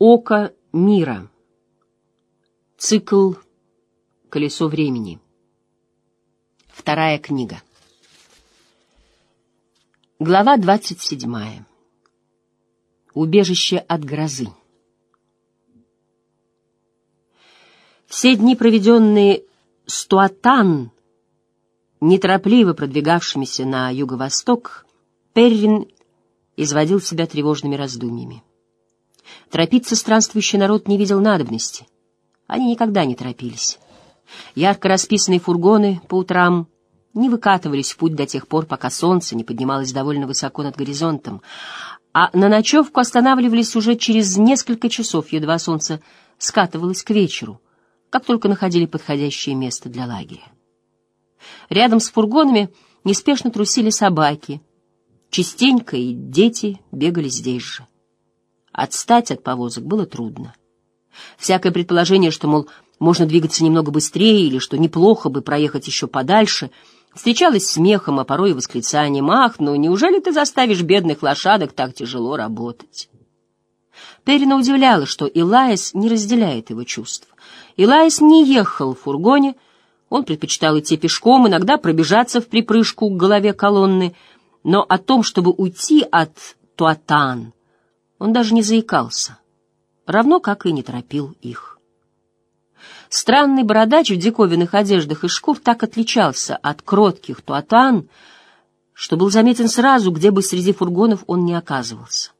Око мира. Цикл «Колесо времени». Вторая книга. Глава двадцать седьмая. Убежище от грозы. Все дни, проведенные с Туатан, неторопливо продвигавшимися на юго-восток, Перрин изводил себя тревожными раздумьями. Торопиться странствующий народ не видел надобности. Они никогда не торопились. Ярко расписанные фургоны по утрам не выкатывались в путь до тех пор, пока солнце не поднималось довольно высоко над горизонтом, а на ночевку останавливались уже через несколько часов, едва солнце скатывалось к вечеру, как только находили подходящее место для лагеря. Рядом с фургонами неспешно трусили собаки, частенько и дети бегали здесь же. Отстать от повозок было трудно. Всякое предположение, что, мол, можно двигаться немного быстрее или что неплохо бы проехать еще подальше, встречалось смехом, а порой и восклицанием «Ах, ну неужели ты заставишь бедных лошадок так тяжело работать?» Перина удивляла, что Илаис не разделяет его чувств. Илаис не ехал в фургоне, он предпочитал идти пешком, иногда пробежаться в припрыжку к голове колонны, но о том, чтобы уйти от Туатан, он даже не заикался, равно как и не торопил их. Странный бородач в диковинных одеждах и шкур так отличался от кротких туатан, что был заметен сразу, где бы среди фургонов он не оказывался.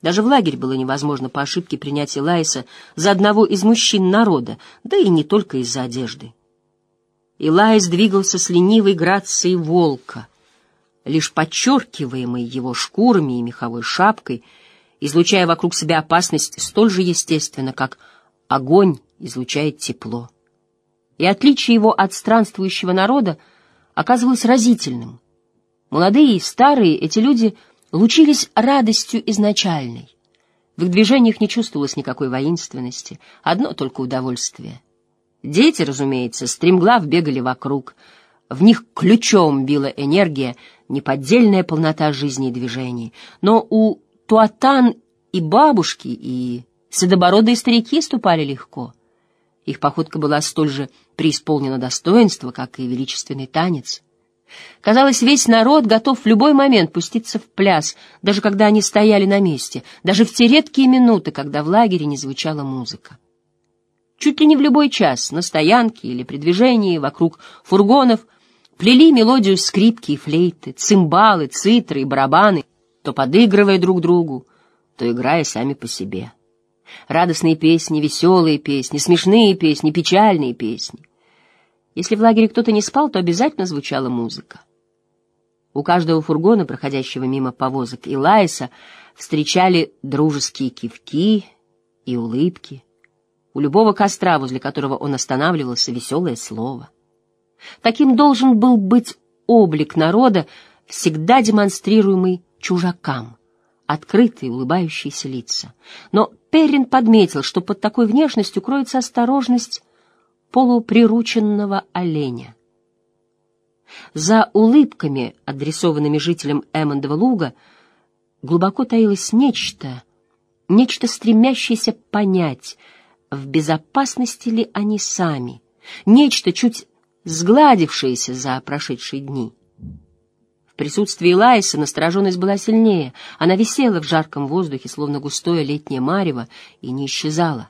Даже в лагерь было невозможно по ошибке принять Илайса за одного из мужчин народа, да и не только из-за одежды. Илайс двигался с ленивой грацией волка, лишь подчеркиваемый его шкурами и меховой шапкой — излучая вокруг себя опасность столь же естественно, как огонь излучает тепло. И отличие его от странствующего народа оказывалось разительным. Молодые и старые эти люди лучились радостью изначальной. В их движениях не чувствовалось никакой воинственности, одно только удовольствие. Дети, разумеется, стремглав бегали вокруг. В них ключом била энергия, неподдельная полнота жизни и движений. Но у Туатан и бабушки, и седобородые старики ступали легко. Их походка была столь же преисполнена достоинства, как и величественный танец. Казалось, весь народ готов в любой момент пуститься в пляс, даже когда они стояли на месте, даже в те редкие минуты, когда в лагере не звучала музыка. Чуть ли не в любой час, на стоянке или при движении вокруг фургонов, плели мелодию скрипки и флейты, цимбалы, цитры и барабаны, то подыгрывая друг другу, то играя сами по себе. Радостные песни, веселые песни, смешные песни, печальные песни. Если в лагере кто-то не спал, то обязательно звучала музыка. У каждого фургона, проходящего мимо повозок и Лайса, встречали дружеские кивки и улыбки. У любого костра, возле которого он останавливался, веселое слово. Таким должен был быть облик народа, всегда демонстрируемый чужакам, открытые улыбающиеся лица. Но Перрин подметил, что под такой внешностью кроется осторожность полуприрученного оленя. За улыбками, адресованными жителям Эммондова луга, глубоко таилось нечто, нечто стремящееся понять, в безопасности ли они сами, нечто, чуть сгладившееся за прошедшие дни. Присутствии Лайса настороженность была сильнее. Она висела в жарком воздухе, словно густое летнее марево, и не исчезала.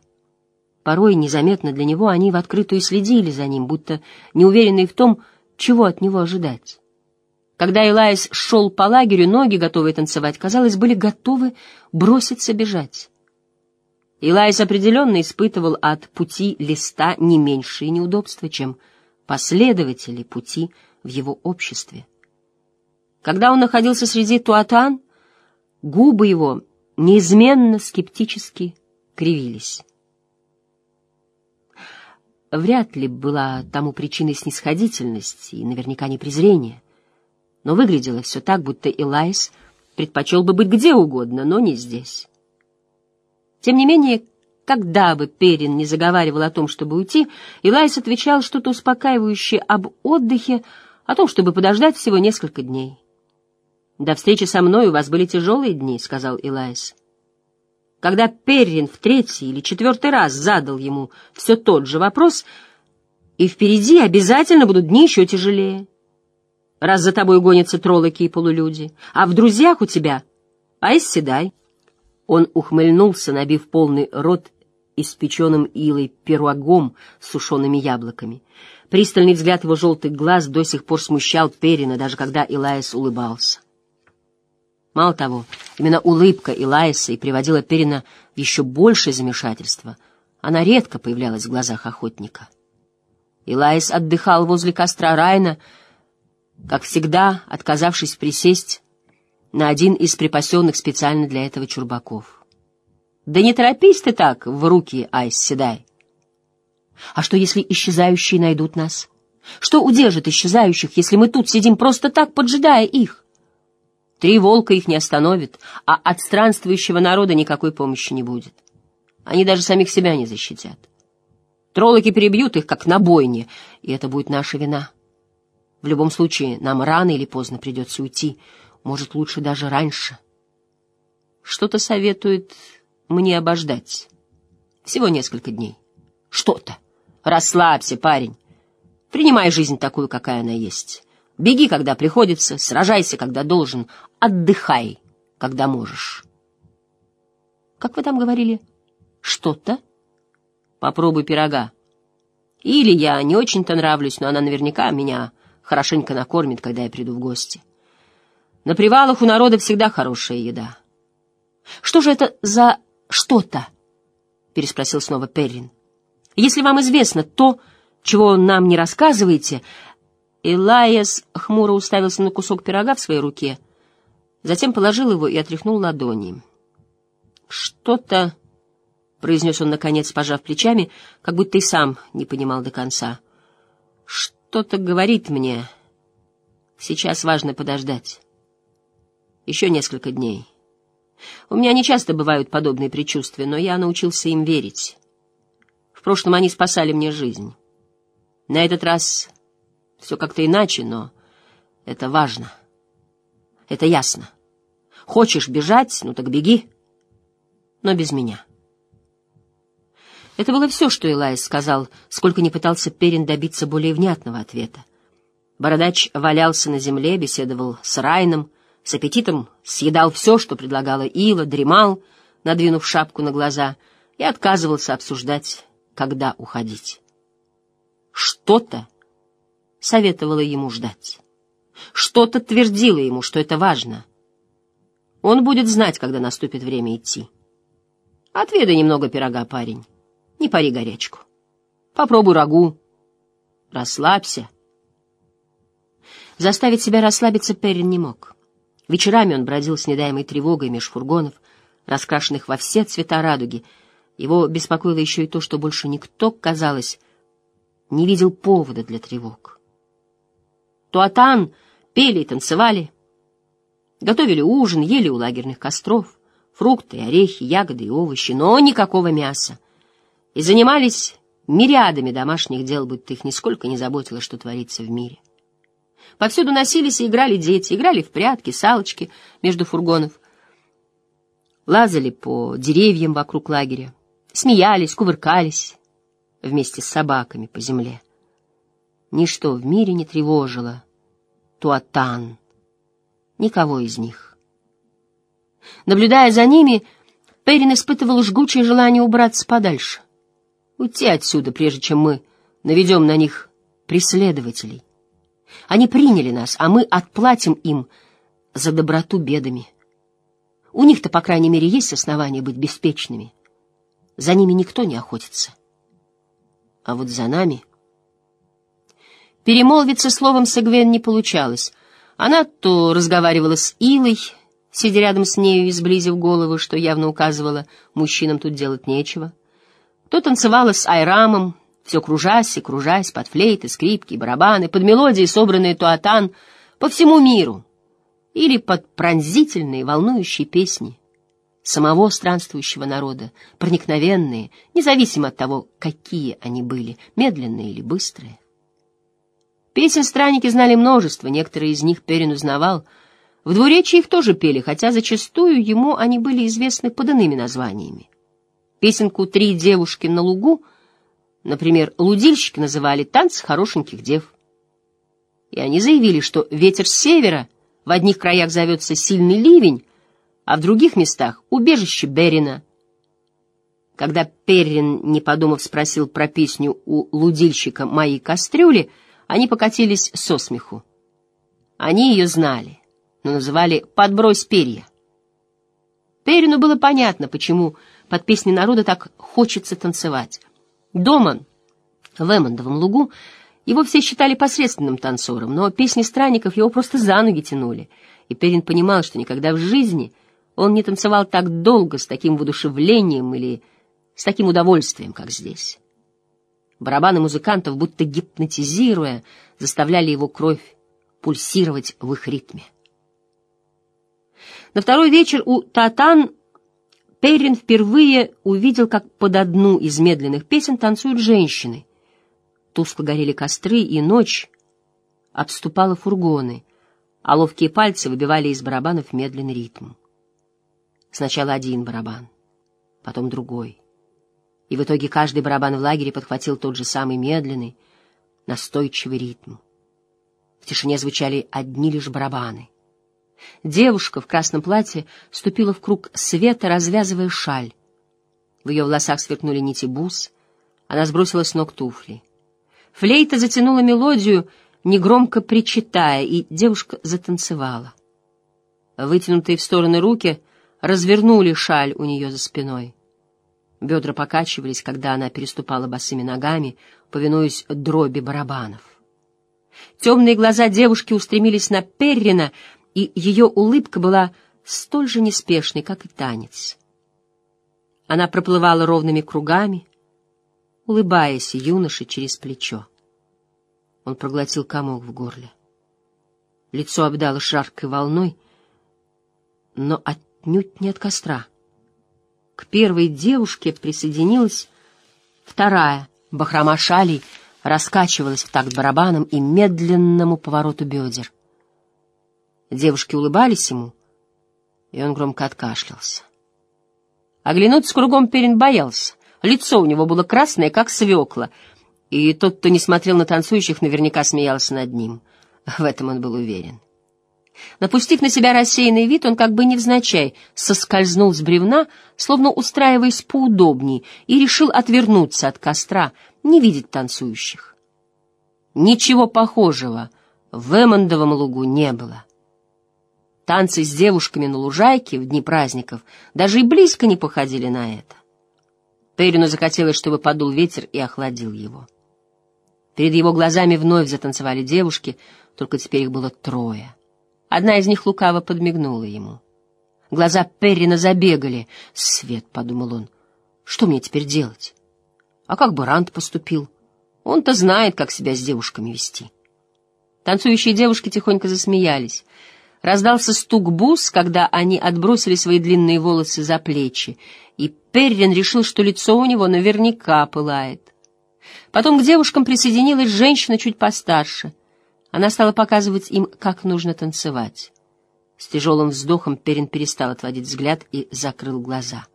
Порой незаметно для него они в открытую следили за ним, будто неуверенные в том, чего от него ожидать. Когда Элайс шел по лагерю, ноги, готовые танцевать, казалось, были готовы броситься бежать. Илайс определенно испытывал от пути листа не меньшие неудобства, чем последователи пути в его обществе. Когда он находился среди туатан, губы его неизменно скептически кривились. Вряд ли была тому причиной снисходительность и наверняка не презрение, но выглядело все так, будто Элайс предпочел бы быть где угодно, но не здесь. Тем не менее, когда бы Перин не заговаривал о том, чтобы уйти, Элайс отвечал что-то успокаивающее об отдыхе, о том, чтобы подождать всего несколько дней. «До встречи со мной у вас были тяжелые дни», — сказал Илайс. Когда Перрин в третий или четвертый раз задал ему все тот же вопрос, и впереди обязательно будут дни еще тяжелее. Раз за тобой гонятся троллоки и полулюди, а в друзьях у тебя — Айс Седай. Он ухмыльнулся, набив полный рот испеченным илой пирогом с сушеными яблоками. Пристальный взгляд его желтых глаз до сих пор смущал Перина, даже когда Илаис улыбался. Мало того, именно улыбка Илаиса и приводила Перина в еще большее замешательство. Она редко появлялась в глазах охотника. Илаис отдыхал возле костра Райна, как всегда, отказавшись присесть на один из припасенных специально для этого чурбаков. «Да не торопись ты так в руки, Айс Седай!» А что, если исчезающие найдут нас? Что удержит исчезающих, если мы тут сидим просто так, поджидая их? Три волка их не остановит, а от странствующего народа никакой помощи не будет. Они даже самих себя не защитят. Троллоки перебьют их, как на бойне, и это будет наша вина. В любом случае, нам рано или поздно придется уйти, может, лучше даже раньше. Что-то советует мне обождать. Всего несколько дней. Что-то. Расслабься, парень. Принимай жизнь такую, какая она есть. Беги, когда приходится, сражайся, когда должен, отдыхай, когда можешь. Как вы там говорили? Что-то? Попробуй пирога. Или я не очень-то нравлюсь, но она наверняка меня хорошенько накормит, когда я приду в гости. На привалах у народа всегда хорошая еда. Что же это за что-то? переспросил снова Перрин. Если вам известно то, чего нам не рассказываете, Элайас хмуро уставился на кусок пирога в своей руке, затем положил его и отряхнул ладони. «Что-то...» — произнес он, наконец, пожав плечами, как будто и сам не понимал до конца. «Что-то говорит мне. Сейчас важно подождать. Еще несколько дней. У меня не часто бывают подобные предчувствия, но я научился им верить». В прошлом они спасали мне жизнь. На этот раз все как-то иначе, но это важно. Это ясно. Хочешь бежать, ну так беги, но без меня. Это было все, что Элайс сказал, сколько не пытался Перин добиться более внятного ответа. Бородач валялся на земле, беседовал с Райном, с аппетитом съедал все, что предлагала Ила, дремал, надвинув шапку на глаза, и отказывался обсуждать когда уходить. Что-то советовало ему ждать. Что-то твердило ему, что это важно. Он будет знать, когда наступит время идти. Отведай немного пирога, парень. Не пари горячку. Попробуй рагу. Расслабься. Заставить себя расслабиться Перрин не мог. Вечерами он бродил с недаемой тревогой меж фургонов, раскрашенных во все цвета радуги, его беспокоило еще и то, что больше никто, казалось, не видел повода для тревог. Туатан пели и танцевали, готовили ужин, ели у лагерных костров, фрукты, орехи, ягоды и овощи, но никакого мяса. И занимались мириадами домашних дел, будто их нисколько не заботило, что творится в мире. Повсюду носились и играли дети, играли в прятки, салочки между фургонов, лазали по деревьям вокруг лагеря смеялись, кувыркались вместе с собаками по земле. Ничто в мире не тревожило Туатан, никого из них. Наблюдая за ними, Перин испытывал жгучее желание убраться подальше, уйти отсюда, прежде чем мы наведем на них преследователей. Они приняли нас, а мы отплатим им за доброту бедами. У них-то, по крайней мере, есть основания быть беспечными. За ними никто не охотится. А вот за нами... Перемолвиться словом с Эгвен не получалось. Она то разговаривала с Илой, сидя рядом с нею и сблизив голову, что явно указывало, мужчинам тут делать нечего, то танцевала с Айрамом, все кружась и кружась под флейты, скрипки, барабаны, под мелодии, собранные туатан по всему миру, или под пронзительные, волнующие песни самого странствующего народа, проникновенные, независимо от того, какие они были, медленные или быстрые. Песен странники знали множество, некоторые из них Перин узнавал, В двуречии их тоже пели, хотя зачастую ему они были известны под иными названиями. Песенку «Три девушки на лугу», например, лудильщики называли «Танцы хорошеньких дев». И они заявили, что ветер с севера в одних краях зовется «Сильный ливень», а в других местах — «Убежище Берина». Когда Перрин, не подумав, спросил про песню у лудильщика «Мои кастрюли», они покатились со смеху. Они ее знали но называли «подбрось перья». Перину было понятно, почему под песни народа так хочется танцевать. Дома, в Эммондовом лугу, его все считали посредственным танцором, но песни странников его просто за ноги тянули, и Перин понимал, что никогда в жизни он не танцевал так долго, с таким воодушевлением или с таким удовольствием, как здесь. Барабаны музыкантов, будто гипнотизируя, заставляли его кровь пульсировать в их ритме. На второй вечер у Татан Перрин впервые увидел, как под одну из медленных песен танцуют женщины. Тускло горели костры, и ночь обступала фургоны, а ловкие пальцы выбивали из барабанов медленный ритм. Сначала один барабан, потом другой. И в итоге каждый барабан в лагере подхватил тот же самый медленный, настойчивый ритм. В тишине звучали одни лишь барабаны. Девушка в красном платье ступила в круг света, развязывая шаль. В ее волосах сверкнули нити бус, она сбросила с ног туфли. Флейта затянула мелодию, негромко причитая, и девушка затанцевала. Вытянутые в стороны руки развернули шаль у нее за спиной. Бедра покачивались, когда она переступала босыми ногами, повинуясь дроби барабанов. Темные глаза девушки устремились на Перрина, и ее улыбка была столь же неспешной, как и танец. Она проплывала ровными кругами, улыбаясь юноше через плечо. Он проглотил комок в горле. Лицо обдало жаркой волной, но отнюдь не от костра. К первой девушке присоединилась вторая. Бахрома шалей раскачивалась в такт барабаном и медленному повороту бедер. Девушки улыбались ему, и он громко откашлялся. Оглянуться кругом Перин боялся. Лицо у него было красное, как свекла, и тот, кто не смотрел на танцующих, наверняка смеялся над ним. В этом он был уверен. Напустив на себя рассеянный вид, он как бы невзначай соскользнул с бревна, словно устраиваясь поудобней, и решил отвернуться от костра, не видеть танцующих. Ничего похожего в Эммондовом лугу не было. Танцы с девушками на лужайке в дни праздников даже и близко не походили на это. Перину захотелось, чтобы подул ветер и охладил его. Перед его глазами вновь затанцевали девушки, только теперь их было трое. Одна из них лукаво подмигнула ему. Глаза Перрина забегали. «Свет», — подумал он, — «что мне теперь делать? А как бы Рант поступил? Он-то знает, как себя с девушками вести». Танцующие девушки тихонько засмеялись. Раздался стук бус, когда они отбросили свои длинные волосы за плечи, и Перрин решил, что лицо у него наверняка пылает. Потом к девушкам присоединилась женщина чуть постарше. Она стала показывать им, как нужно танцевать. С тяжелым вздохом Перрин перестал отводить взгляд и закрыл глаза.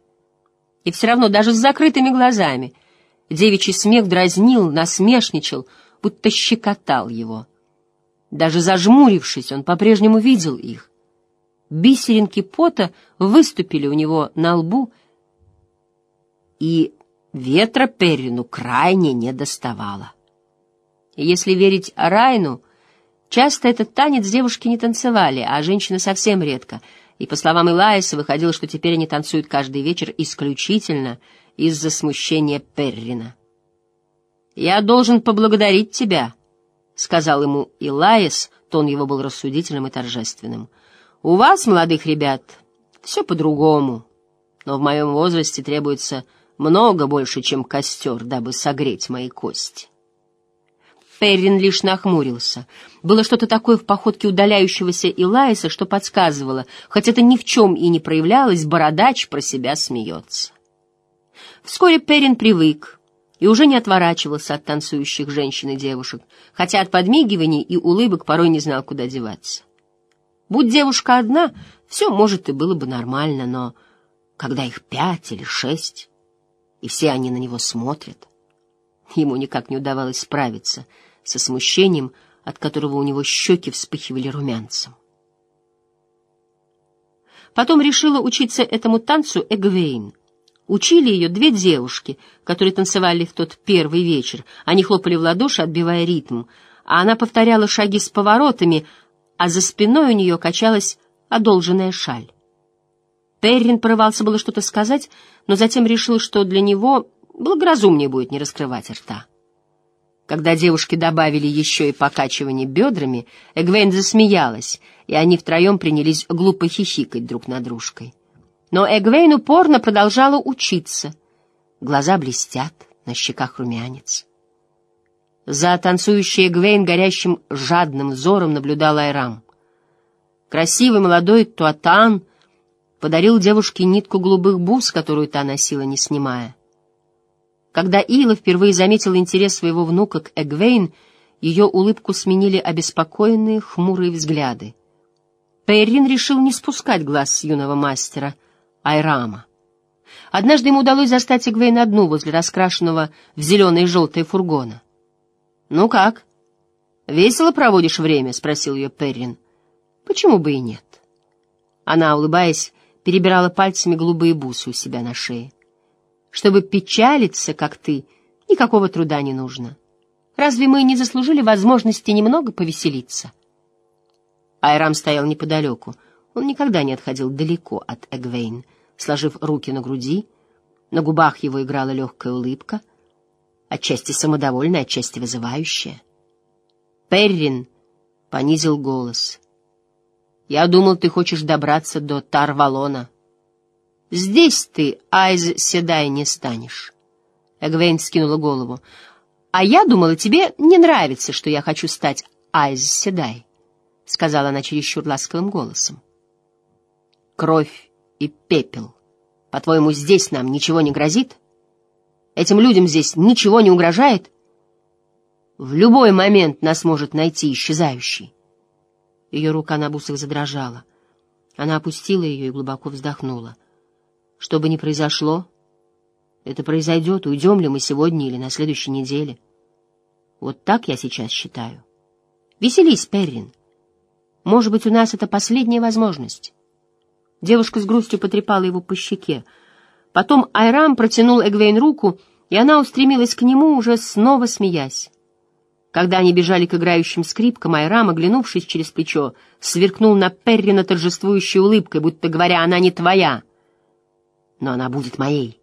И все равно, даже с закрытыми глазами, девичий смех дразнил, насмешничал, будто щекотал его — даже зажмурившись, он по-прежнему видел их. Бисеринки пота выступили у него на лбу, и ветра Перрину крайне не доставало. если верить Райну, часто этот танец девушки не танцевали, а женщины совсем редко, и, по словам Илайса, выходило, что теперь они танцуют каждый вечер исключительно из-за смущения Перрина. «Я должен поблагодарить тебя», — сказал ему Илаис, тон его был рассудительным и торжественным. «У вас, молодых ребят, все по-другому, но в моем возрасте требуется много больше, чем костер, дабы согреть мои кости». Перрин лишь нахмурился. Было что-то такое в походке удаляющегося Илаиса, что подсказывало, хоть это ни в чем и не проявлялось, бородач про себя смеется. Вскоре Перрин привык, и уже не отворачивался от танцующих женщин и девушек, хотя от подмигиваний и улыбок порой не знал, куда деваться. Будь девушка одна, все, может, и было бы нормально, но когда их пять или шесть, и все они на него смотрят, ему никак не удавалось справиться со смущением, от которого у него щеки вспыхивали румянцем. Потом решила учиться этому танцу Эгвейн. Учили ее две девушки, которые танцевали в тот первый вечер. Они хлопали в ладоши, отбивая ритм, а она повторяла шаги с поворотами, а за спиной у нее качалась одолженная шаль. Перрин порывался было что-то сказать, но затем решил, что для него благоразумнее будет не раскрывать рта. Когда девушки добавили еще и покачивание бедрами, Эгвейн засмеялась, и они втроем принялись глупо хихикать друг над дружкой. Но Эгвейн упорно продолжала учиться. Глаза блестят, на щеках румянец. За танцующей Эгвейн горящим жадным взором наблюдал Айрам. Красивый молодой Туатан подарил девушке нитку голубых бус, которую та носила, не снимая. Когда Ила впервые заметила интерес своего внука к Эгвейн, ее улыбку сменили обеспокоенные, хмурые взгляды. Перрин решил не спускать глаз с юного мастера Айрама. Однажды ему удалось застать Эгвейн одну возле раскрашенного в зеленое и желтое фургона. «Ну как? Весело проводишь время?» — спросил ее Перрин. «Почему бы и нет?» Она, улыбаясь, перебирала пальцами голубые бусы у себя на шее. Чтобы печалиться, как ты, никакого труда не нужно. Разве мы не заслужили возможности немного повеселиться? Айрам стоял неподалеку. Он никогда не отходил далеко от Эгвейн, сложив руки на груди. На губах его играла легкая улыбка, отчасти самодовольная, отчасти вызывающая. Перрин понизил голос. «Я думал, ты хочешь добраться до Тарвалона». Здесь ты, Айз Седай, не станешь. Эгвейн скинула голову. А я думала, тебе не нравится, что я хочу стать Айз Седай, сказала она чересчур ласковым голосом. Кровь и пепел. По-твоему, здесь нам ничего не грозит? Этим людям здесь ничего не угрожает? В любой момент нас может найти исчезающий. Ее рука на бусах задрожала. Она опустила ее и глубоко вздохнула. — что бы ни произошло, это произойдет, уйдем ли мы сегодня или на следующей неделе. Вот так я сейчас считаю. Веселись, Перрин. Может быть, у нас это последняя возможность. Девушка с грустью потрепала его по щеке. Потом Айрам протянул Эгвейн руку, и она устремилась к нему, уже снова смеясь. Когда они бежали к играющим скрипкам, Айрам, оглянувшись через плечо, сверкнул на Перрина торжествующей улыбкой, будто говоря, она не твоя но она будет моей.